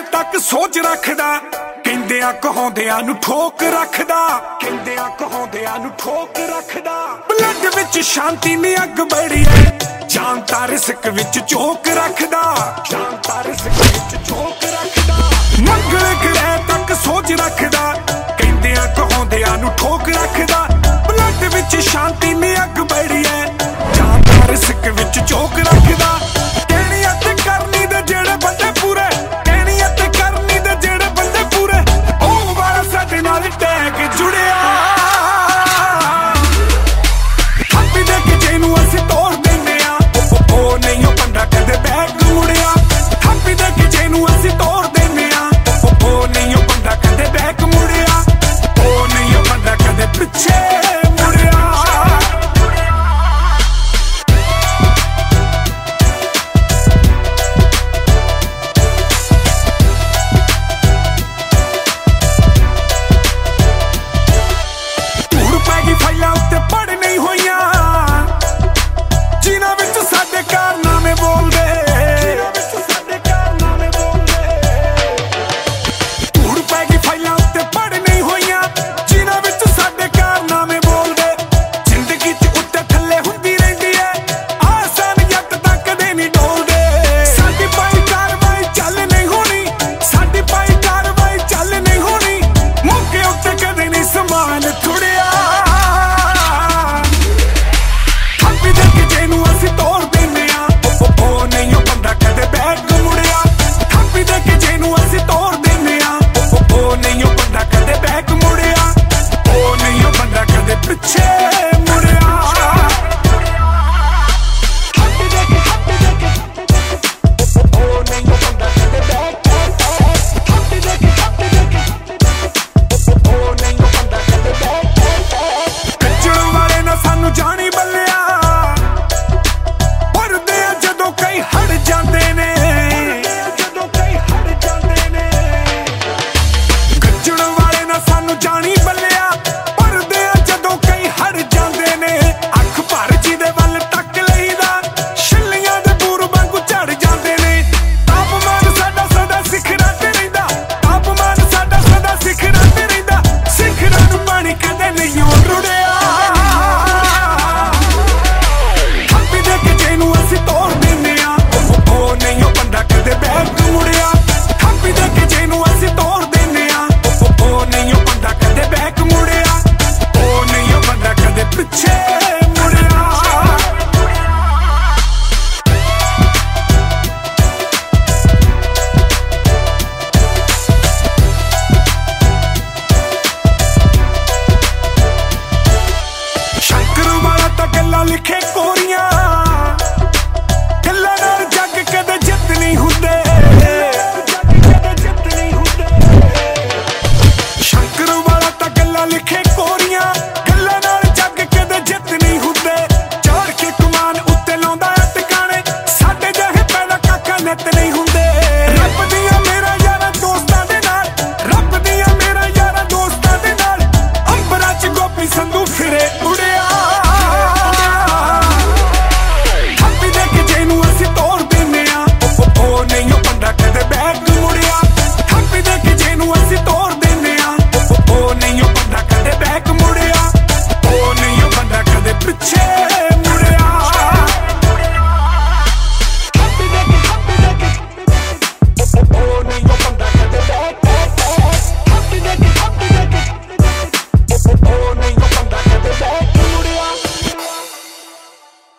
ਹਜੇ ਤੱਕ ਸੋਚ ਰੱਖਦਾ। ਕਹਿੰਦੇ ਆ ਕਹਾਉਂਦਿਆਂ ਨੂੰ ਠੋਕ ਰੱਖਦਾ। ਕਹਿੰਦੇ ਆ ਕਹਾਉਂਦਿਆਂ ਨੂੰ ਠੋਕ ਰੱਖਦਾ। ਬਲੱਡ ਵਿੱਚ ਸ਼ਾਂਤੀ ਨੇ ਅੱਗ ਬੜੀ ਐ ਜਾਨ ਰਿਸਕ ਵਿੱਚ ਝੋਕ ਰੱਖਦਾ। ਜਾਨ ਰਿਸਕ ਵਿੱਚ ਝੋਕ ਰੱਖਦਾ। ਮੰਗਲ ਗ੍ਰਹਿ ਤੱਕ ਸੋਚ ਰੱਖਦਾ। ਕਹਿੰਦੇ ਆ ਕਹਾਉਂਦਿਆਂ ਨੂੰ ਠੋਕ ਰੱਖਦਾ। ਬਲੱਡ ਵਿੱਚ ਸ਼ਾਂਤੀ ਨੇ ਅੱਗ ਬੜੀ ਐ ਜਾਨ ਤਾਂ ਰਿਸਕ ਵਿੱਚ ਝੋਕ que going.